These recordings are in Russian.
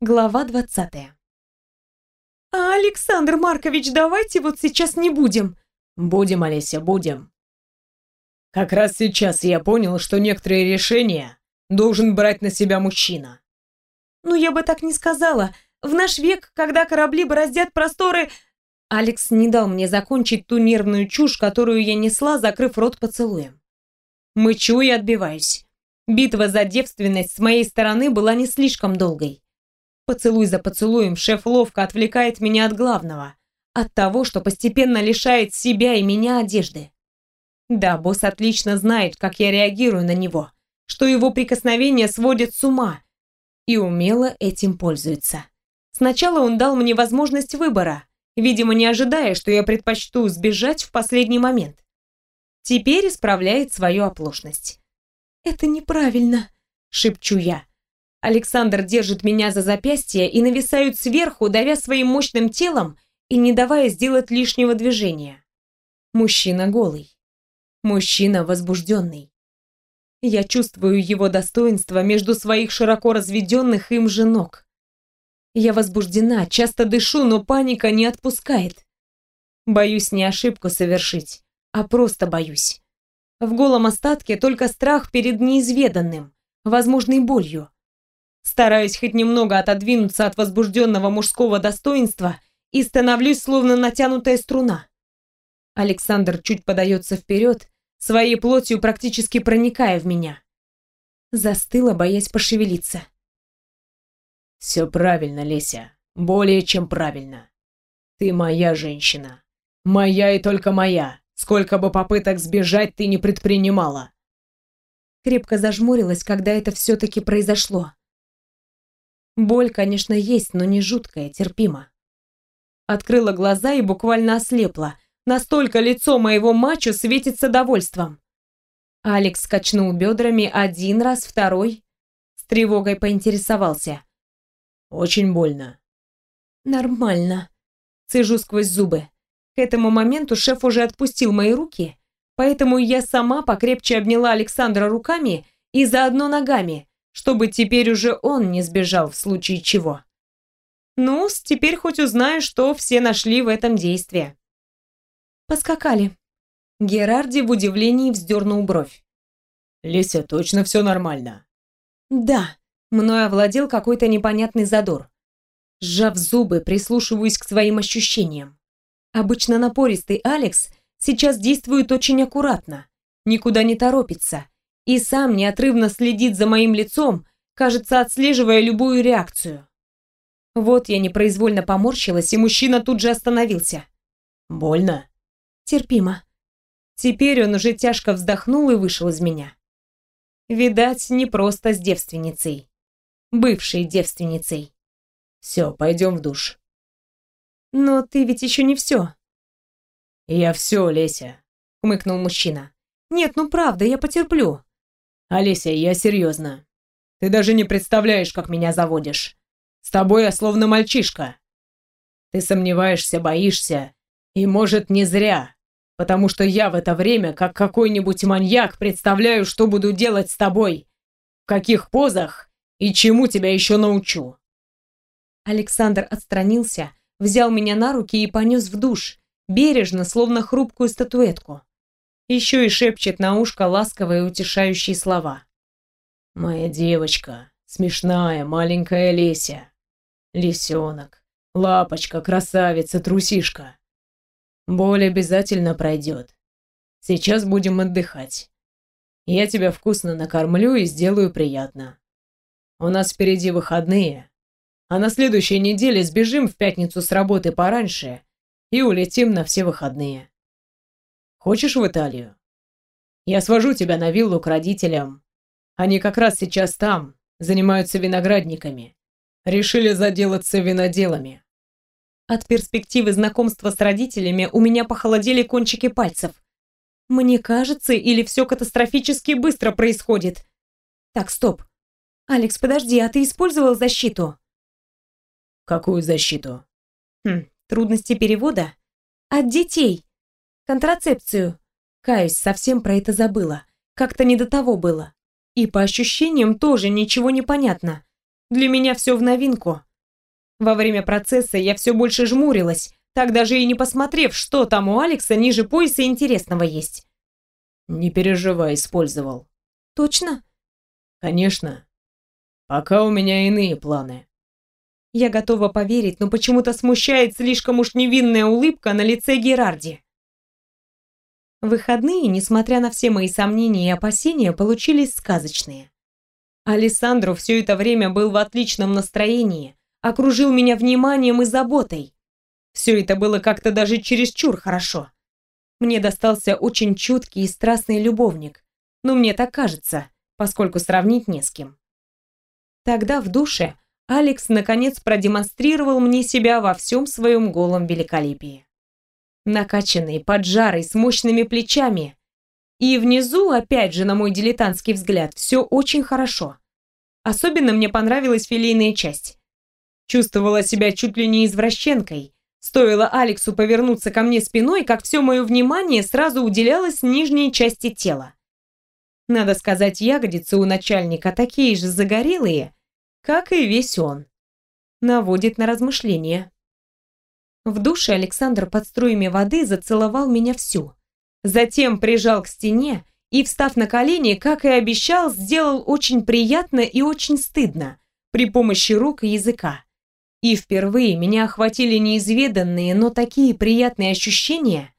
Глава двадцатая. «А, Александр Маркович, давайте вот сейчас не будем». «Будем, Олеся, будем». Как раз сейчас я понял, что некоторые решения должен брать на себя мужчина. «Ну, я бы так не сказала. В наш век, когда корабли бороздят просторы...» Алекс не дал мне закончить ту нервную чушь, которую я несла, закрыв рот поцелуем. Мычу и отбиваюсь. Битва за девственность с моей стороны была не слишком долгой. Поцелуй за поцелуем шеф ловко отвлекает меня от главного, от того, что постепенно лишает себя и меня одежды. Да, босс отлично знает, как я реагирую на него, что его прикосновения сводят с ума, и умело этим пользуется. Сначала он дал мне возможность выбора, видимо, не ожидая, что я предпочту сбежать в последний момент. Теперь исправляет свою оплошность. «Это неправильно», — шепчу я. Александр держит меня за запястье и нависают сверху, давя своим мощным телом и не давая сделать лишнего движения. Мужчина голый. Мужчина возбужденный. Я чувствую его достоинство между своих широко разведенных им же ног. Я возбуждена, часто дышу, но паника не отпускает. Боюсь не ошибку совершить, а просто боюсь. В голом остатке только страх перед неизведанным, возможной болью. Стараюсь хоть немного отодвинуться от возбужденного мужского достоинства и становлюсь словно натянутая струна. Александр чуть подается вперед, своей плотью практически проникая в меня. Застыла, боясь пошевелиться. «Все правильно, Леся. Более чем правильно. Ты моя женщина. Моя и только моя. Сколько бы попыток сбежать ты не предпринимала». Крепко зажмурилась, когда это все-таки произошло. Боль, конечно, есть, но не жуткая, терпимо. Открыла глаза и буквально ослепла. Настолько лицо моего мачо светится довольством. Алекс качнул бедрами один раз, второй. С тревогой поинтересовался. «Очень больно». «Нормально». Цежу сквозь зубы. К этому моменту шеф уже отпустил мои руки, поэтому я сама покрепче обняла Александра руками и заодно ногами, чтобы теперь уже он не сбежал в случае чего. ну теперь хоть узнаю, что все нашли в этом действии. Поскакали. Герарди в удивлении вздернул бровь. «Леся, точно все нормально?» «Да», мной овладел какой-то непонятный задор. Сжав зубы, прислушиваюсь к своим ощущениям. Обычно напористый Алекс сейчас действует очень аккуратно, никуда не торопится и сам неотрывно следит за моим лицом, кажется, отслеживая любую реакцию. Вот я непроизвольно поморщилась, и мужчина тут же остановился. «Больно?» «Терпимо». Теперь он уже тяжко вздохнул и вышел из меня. Видать, не просто с девственницей. Бывшей девственницей. «Все, пойдем в душ». «Но ты ведь еще не все». «Я все, Леся», — хмыкнул мужчина. «Нет, ну правда, я потерплю. Олеся, я серьезно. Ты даже не представляешь, как меня заводишь. С тобой я словно мальчишка. Ты сомневаешься, боишься. И, может, не зря. Потому что я в это время, как какой-нибудь маньяк, представляю, что буду делать с тобой. В каких позах и чему тебя еще научу. Александр отстранился, взял меня на руки и понес в душ, бережно, словно хрупкую статуэтку. Еще и шепчет на ушко ласковые утешающие слова. «Моя девочка, смешная маленькая Леся. Лисенок, лапочка, красавица, трусишка. Боль обязательно пройдет. Сейчас будем отдыхать. Я тебя вкусно накормлю и сделаю приятно. У нас впереди выходные, а на следующей неделе сбежим в пятницу с работы пораньше и улетим на все выходные. Хочешь в Италию? Я свожу тебя на виллу к родителям. Они как раз сейчас там, занимаются виноградниками. Решили заделаться виноделами. От перспективы знакомства с родителями у меня похолодели кончики пальцев. Мне кажется, или все катастрофически быстро происходит? Так, стоп. Алекс, подожди, а ты использовал защиту? Какую защиту? Хм, трудности перевода? От детей. Контрацепцию. Каюсь, совсем про это забыла. Как-то не до того было. И по ощущениям тоже ничего не понятно. Для меня все в новинку. Во время процесса я все больше жмурилась, так даже и не посмотрев, что там у Алекса ниже пояса интересного есть. Не переживай, использовал. Точно? Конечно. Пока у меня иные планы. Я готова поверить, но почему-то смущает слишком уж невинная улыбка на лице Герарди. Выходные, несмотря на все мои сомнения и опасения, получились сказочные. Алессандро все это время был в отличном настроении, окружил меня вниманием и заботой. Все это было как-то даже чересчур хорошо. Мне достался очень чуткий и страстный любовник. Ну, мне так кажется, поскольку сравнить не с кем. Тогда в душе Алекс наконец продемонстрировал мне себя во всем своем голом великолепии накачанный, поджарый, с мощными плечами. И внизу, опять же, на мой дилетантский взгляд, все очень хорошо. Особенно мне понравилась филейная часть. Чувствовала себя чуть ли не извращенкой. Стоило Алексу повернуться ко мне спиной, как все мое внимание сразу уделялось нижней части тела. Надо сказать, ягодицы у начальника такие же загорелые, как и весь он. Наводит на размышления. В душе Александр под струями воды зацеловал меня всю. Затем прижал к стене и, встав на колени, как и обещал, сделал очень приятно и очень стыдно при помощи рук и языка. И впервые меня охватили неизведанные, но такие приятные ощущения.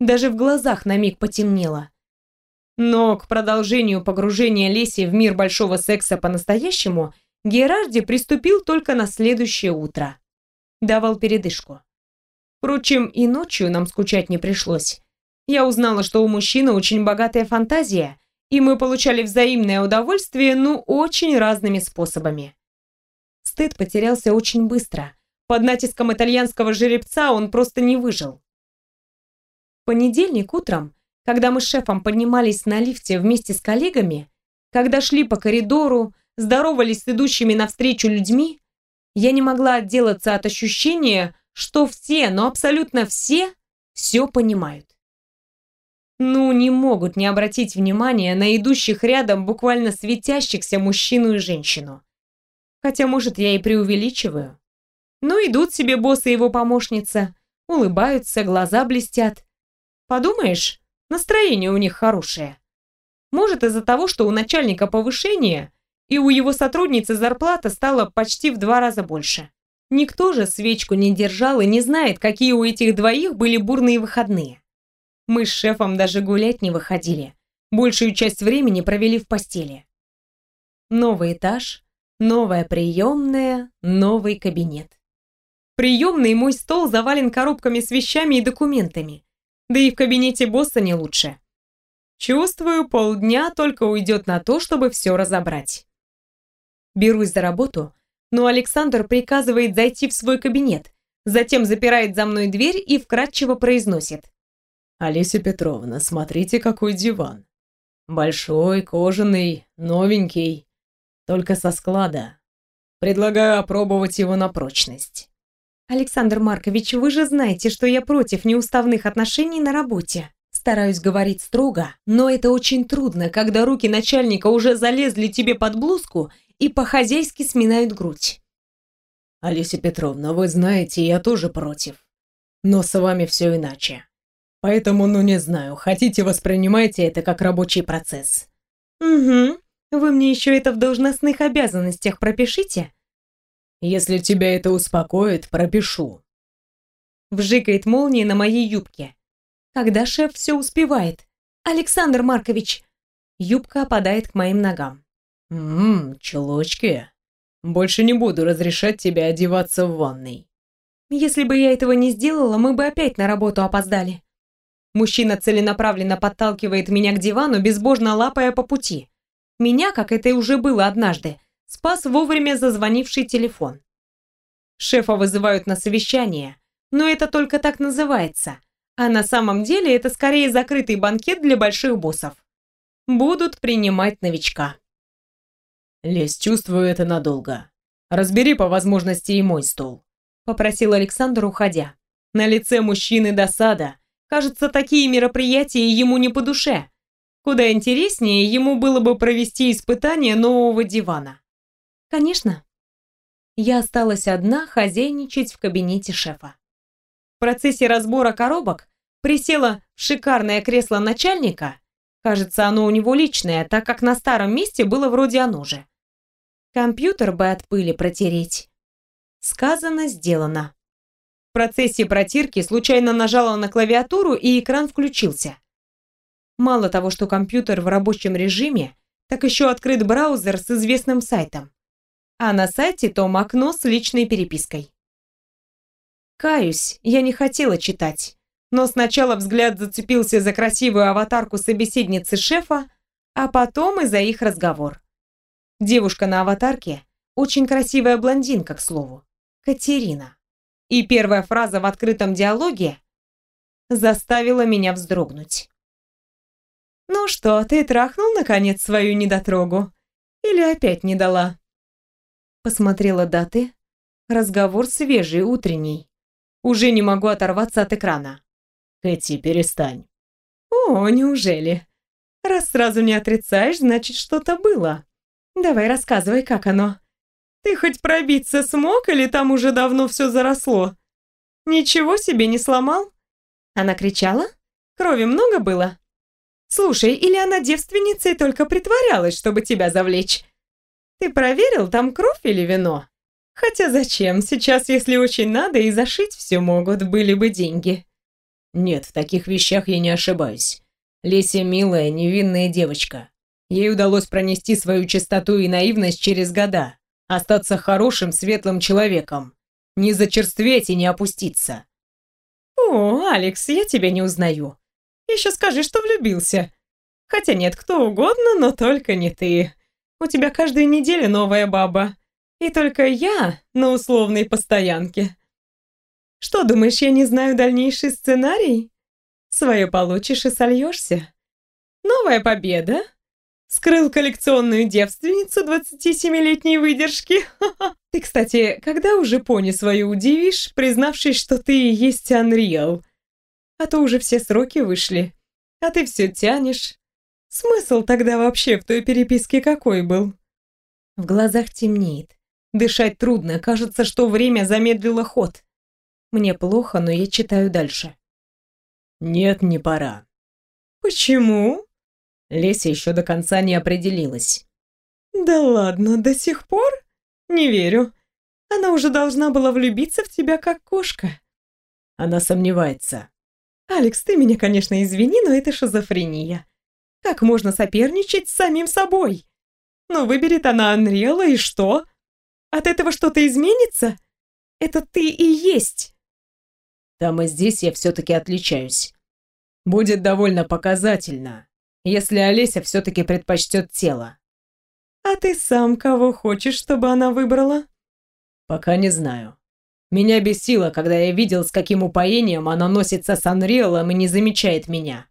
Даже в глазах на миг потемнело. Но к продолжению погружения Леси в мир большого секса по-настоящему Герарди приступил только на следующее утро. Давал передышку. Впрочем, и ночью нам скучать не пришлось. Я узнала, что у мужчины очень богатая фантазия, и мы получали взаимное удовольствие, ну, очень разными способами. Стыд потерялся очень быстро. Под натиском итальянского жеребца он просто не выжил. В понедельник утром, когда мы с шефом поднимались на лифте вместе с коллегами, когда шли по коридору, здоровались с идущими навстречу людьми, я не могла отделаться от ощущения, что все, но абсолютно все, все понимают. Ну, не могут не обратить внимания на идущих рядом буквально светящихся мужчину и женщину. Хотя, может, я и преувеличиваю. Ну, идут себе босс и его помощница, улыбаются, глаза блестят. Подумаешь, настроение у них хорошее. Может, из-за того, что у начальника повышение, и у его сотрудницы зарплата стала почти в два раза больше. Никто же свечку не держал и не знает, какие у этих двоих были бурные выходные. Мы с шефом даже гулять не выходили. Большую часть времени провели в постели. Новый этаж, новая приемная, новый кабинет. Приемный мой стол завален коробками с вещами и документами. Да и в кабинете босса не лучше. Чувствую, полдня только уйдет на то, чтобы все разобрать. Берусь за работу, но Александр приказывает зайти в свой кабинет, затем запирает за мной дверь и вкратчиво произносит. «Олеся Петровна, смотрите, какой диван. Большой, кожаный, новенький, только со склада. Предлагаю опробовать его на прочность». «Александр Маркович, вы же знаете, что я против неуставных отношений на работе». Стараюсь говорить строго, но это очень трудно, когда руки начальника уже залезли тебе под блузку и по-хозяйски сминают грудь. «Олеся Петровна, вы знаете, я тоже против. Но с вами все иначе. Поэтому, ну не знаю, хотите воспринимайте это как рабочий процесс». «Угу. Вы мне еще это в должностных обязанностях пропишите?» «Если тебя это успокоит, пропишу». Вжикает молния на моей юбке. Когда шеф все успевает? Александр Маркович. Юбка опадает к моим ногам. «Ммм, чулочки. Больше не буду разрешать тебе одеваться в ванной». «Если бы я этого не сделала, мы бы опять на работу опоздали». Мужчина целенаправленно подталкивает меня к дивану, безбожно лапая по пути. Меня, как это и уже было однажды, спас вовремя зазвонивший телефон. Шефа вызывают на совещание, но это только так называется. А на самом деле это скорее закрытый банкет для больших боссов. Будут принимать новичка. «Лезь, чувствую это надолго. Разбери по возможности и мой стол», — попросил Александр, уходя. На лице мужчины досада. Кажется, такие мероприятия ему не по душе. Куда интереснее ему было бы провести испытание нового дивана. «Конечно». Я осталась одна хозяйничать в кабинете шефа. В процессе разбора коробок присела в шикарное кресло начальника. Кажется, оно у него личное, так как на старом месте было вроде оно же. Компьютер бы от пыли протереть. Сказано, сделано. В процессе протирки случайно нажала на клавиатуру, и экран включился. Мало того, что компьютер в рабочем режиме, так еще открыт браузер с известным сайтом. А на сайте том окно с личной перепиской. Каюсь, я не хотела читать, но сначала взгляд зацепился за красивую аватарку собеседницы шефа, а потом и за их разговор. Девушка на аватарке очень красивая блондинка, к слову. Катерина. И первая фраза в открытом диалоге заставила меня вздрогнуть. «Ну что, ты трахнул, наконец, свою недотрогу? Или опять не дала?» Посмотрела даты. Разговор свежий, утренний. Уже не могу оторваться от экрана. «Кэти, перестань». «О, неужели? Раз сразу не отрицаешь, значит, что-то было. Давай рассказывай, как оно. Ты хоть пробиться смог или там уже давно все заросло? Ничего себе не сломал? Она кричала? Крови много было? Слушай, или она девственница и только притворялась, чтобы тебя завлечь? Ты проверил, там кровь или вино? Хотя зачем? Сейчас, если очень надо, и зашить все могут, были бы деньги. Нет, в таких вещах я не ошибаюсь. Леся милая, невинная девочка. Ей удалось пронести свою чистоту и наивность через года, остаться хорошим, светлым человеком, не зачерстветь и не опуститься. «О, Алекс, я тебя не узнаю. Еще скажи, что влюбился. Хотя нет, кто угодно, но только не ты. У тебя каждую неделю новая баба. И только я на условной постоянке. Что, думаешь, я не знаю дальнейший сценарий? Свое получишь и сольешься. Новая победа, Скрыл коллекционную девственницу 27-летней выдержки. Ты, кстати, когда уже пони свою удивишь, признавшись, что ты и есть Unreal? А то уже все сроки вышли. А ты все тянешь. Смысл тогда вообще в той переписке какой был? В глазах темнеет. Дышать трудно, кажется, что время замедлило ход. Мне плохо, но я читаю дальше. Нет, не пора. Почему? Леся еще до конца не определилась. «Да ладно, до сих пор? Не верю. Она уже должна была влюбиться в тебя как кошка». Она сомневается. «Алекс, ты меня, конечно, извини, но это шизофрения. Как можно соперничать с самим собой? Ну, выберет она Анрела, и что? От этого что-то изменится? Это ты и есть». Там и здесь я все-таки отличаюсь. Будет довольно показательно, если Олеся все-таки предпочтет тело. А ты сам кого хочешь, чтобы она выбрала? Пока не знаю. Меня бесило, когда я видел, с каким упоением она носится с Анриэлом и не замечает меня.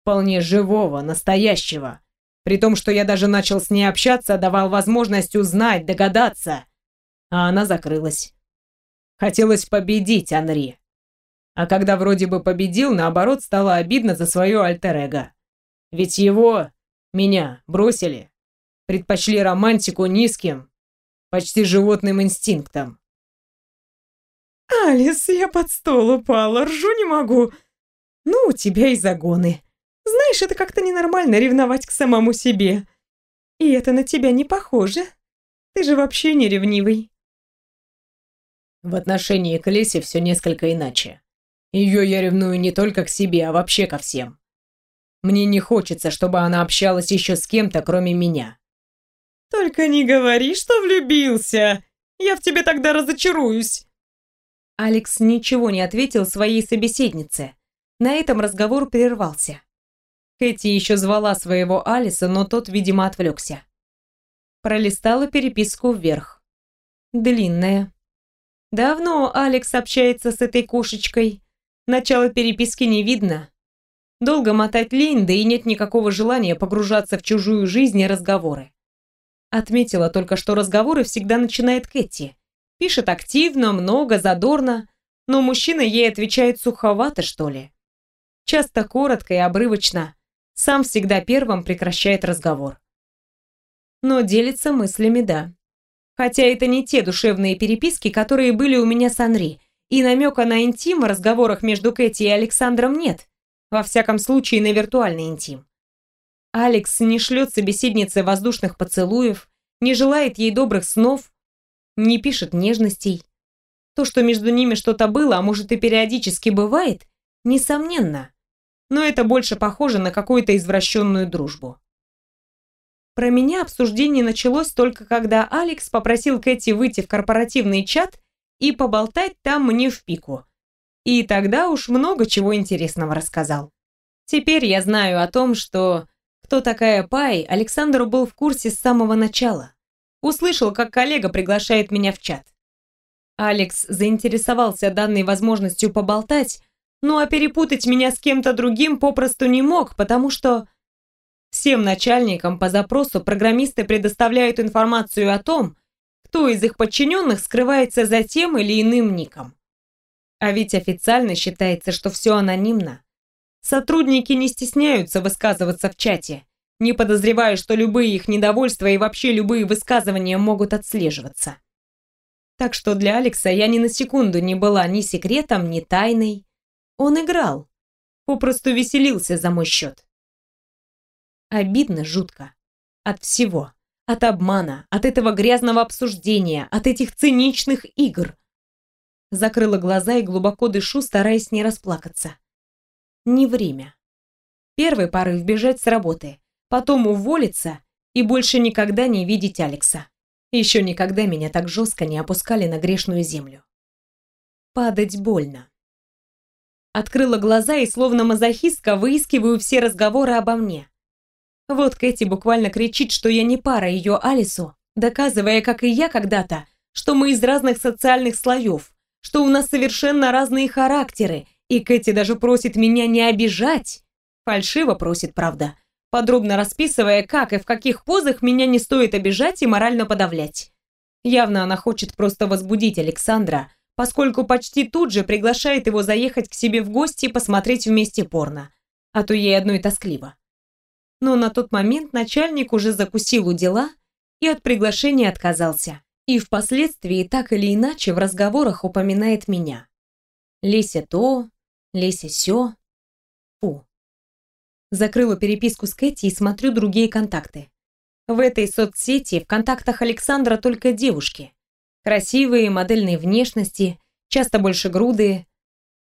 Вполне живого, настоящего. При том, что я даже начал с ней общаться, давал возможность узнать, догадаться. А она закрылась. Хотелось победить Анри. А когда вроде бы победил, наоборот, стало обидно за свое альтер-эго. Ведь его, меня, бросили. Предпочли романтику низким, почти животным инстинктам. «Алис, я под стол упала, ржу не могу. Ну, у тебя и загоны. Знаешь, это как-то ненормально ревновать к самому себе. И это на тебя не похоже. Ты же вообще не ревнивый». В отношении к Лесе все несколько иначе. Ее я ревную не только к себе, а вообще ко всем. Мне не хочется, чтобы она общалась еще с кем-то, кроме меня. Только не говори, что влюбился. Я в тебе тогда разочаруюсь. Алекс ничего не ответил своей собеседнице. На этом разговор прервался. Кэти еще звала своего Алиса, но тот, видимо, отвлекся. Пролистала переписку вверх. Длинная. Давно Алекс общается с этой кошечкой. Начало переписки не видно, Долго мотать лень, да и нет никакого желания погружаться в чужую жизнь и разговоры. Отметила только, что разговоры всегда начинает Кэти. Пишет активно, много, задорно, но мужчина ей отвечает суховато, что ли. Часто коротко и обрывочно. Сам всегда первым прекращает разговор. Но делится мыслями, да. Хотя это не те душевные переписки, которые были у меня с Анри, и намека на интим в разговорах между Кэти и Александром нет. Во всяком случае, на виртуальный интим. Алекс не шлет собеседнице воздушных поцелуев, не желает ей добрых снов, не пишет нежностей. То, что между ними что-то было, а может и периодически бывает, несомненно. Но это больше похоже на какую-то извращенную дружбу. Про меня обсуждение началось только когда Алекс попросил Кэти выйти в корпоративный чат и поболтать там мне в пику. И тогда уж много чего интересного рассказал. Теперь я знаю о том, что кто такая Пай, Александру был в курсе с самого начала. Услышал, как коллега приглашает меня в чат. Алекс заинтересовался данной возможностью поболтать, ну а перепутать меня с кем-то другим попросту не мог, потому что Всем начальникам по запросу программисты предоставляют информацию о том, кто из их подчиненных скрывается за тем или иным ником. А ведь официально считается, что все анонимно. Сотрудники не стесняются высказываться в чате, не подозревая, что любые их недовольства и вообще любые высказывания могут отслеживаться. Так что для Алекса я ни на секунду не была ни секретом, ни тайной. Он играл, попросту веселился за мой счет. Обидно жутко. От всего. От обмана, от этого грязного обсуждения, от этих циничных игр. Закрыла глаза и глубоко дышу, стараясь не расплакаться. Не время. Первый порыв бежать с работы, потом уволиться и больше никогда не видеть Алекса. Еще никогда меня так жестко не опускали на грешную землю. Падать больно. Открыла глаза и словно мазохистка выискиваю все разговоры обо мне. Вот Кэти буквально кричит, что я не пара ее Алису, доказывая, как и я когда-то, что мы из разных социальных слоев, что у нас совершенно разные характеры, и Кэти даже просит меня не обижать. Фальшиво просит, правда, подробно расписывая, как и в каких позах меня не стоит обижать и морально подавлять. Явно она хочет просто возбудить Александра, поскольку почти тут же приглашает его заехать к себе в гости и посмотреть вместе порно. А то ей одной тоскливо но на тот момент начальник уже закусил у дела и от приглашения отказался. И впоследствии так или иначе в разговорах упоминает меня. Леся то, Леся сё. Фу. Закрыла переписку с Кэти и смотрю другие контакты. В этой соцсети в контактах Александра только девушки. Красивые, модельной внешности, часто больше грудые.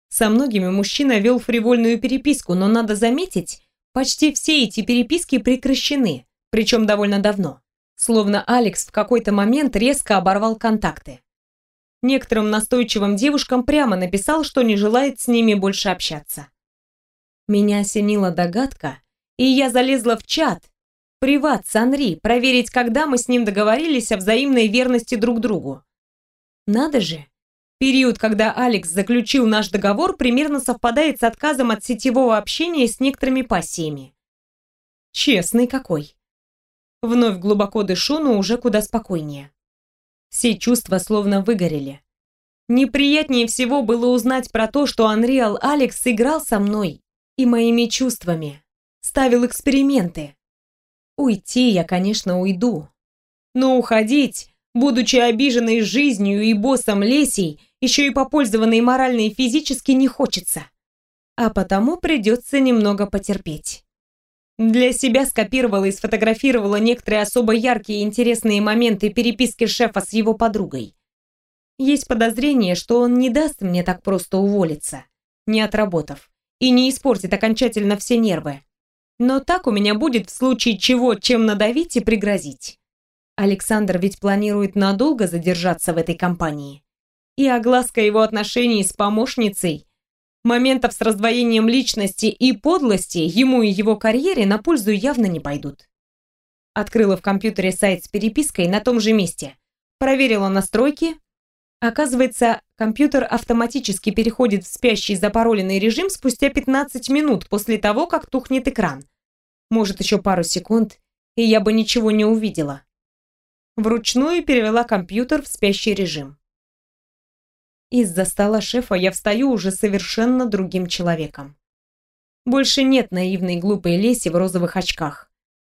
Со многими мужчина вел фривольную переписку, но надо заметить, Почти все эти переписки прекращены, причем довольно давно. Словно Алекс в какой-то момент резко оборвал контакты. Некоторым настойчивым девушкам прямо написал, что не желает с ними больше общаться. Меня осенила догадка, и я залезла в чат, приват с Анри, проверить, когда мы с ним договорились о взаимной верности друг другу. Надо же, Период, когда Алекс заключил наш договор, примерно совпадает с отказом от сетевого общения с некоторыми пассиями. Честный какой. Вновь глубоко дышу, но уже куда спокойнее. Все чувства словно выгорели. Неприятнее всего было узнать про то, что Unreal Алекс играл со мной и моими чувствами, ставил эксперименты. Уйти я, конечно, уйду. Но уходить, будучи обиженной жизнью и боссом Лесей, еще и попользованной морально и физически не хочется. А потому придется немного потерпеть. Для себя скопировала и сфотографировала некоторые особо яркие и интересные моменты переписки шефа с его подругой. Есть подозрение, что он не даст мне так просто уволиться, не отработав, и не испортит окончательно все нервы. Но так у меня будет в случае чего, чем надавить и пригрозить. Александр ведь планирует надолго задержаться в этой компании и огласка его отношений с помощницей, моментов с раздвоением личности и подлости ему и его карьере на пользу явно не пойдут. Открыла в компьютере сайт с перепиской на том же месте, проверила настройки. Оказывается, компьютер автоматически переходит в спящий запароленный режим спустя 15 минут после того, как тухнет экран. Может, еще пару секунд, и я бы ничего не увидела. Вручную перевела компьютер в спящий режим. Из-за стола шефа я встаю уже совершенно другим человеком. Больше нет наивной глупой Леси в розовых очках.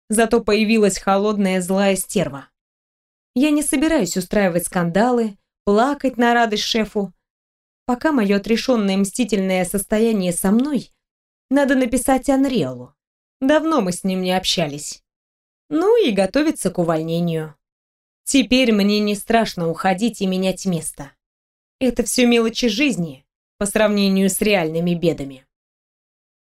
Зато появилась холодная злая стерва. Я не собираюсь устраивать скандалы, плакать на радость шефу. Пока мое отрешенное мстительное состояние со мной, надо написать Анриэлу. Давно мы с ним не общались. Ну и готовиться к увольнению. Теперь мне не страшно уходить и менять место. Это все мелочи жизни по сравнению с реальными бедами.